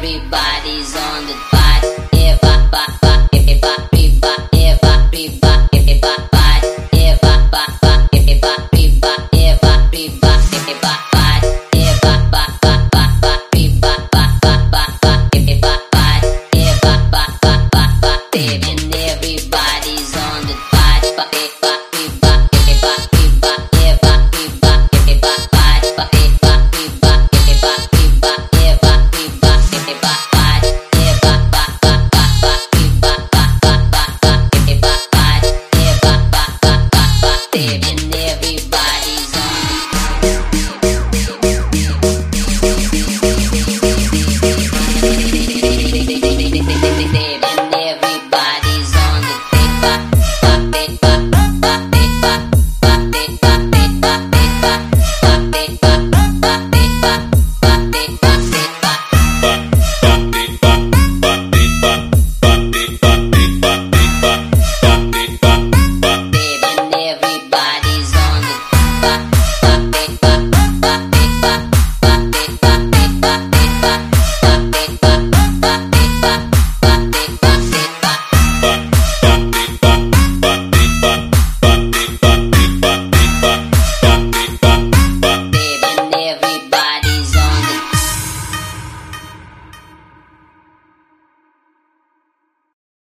Everybody's on the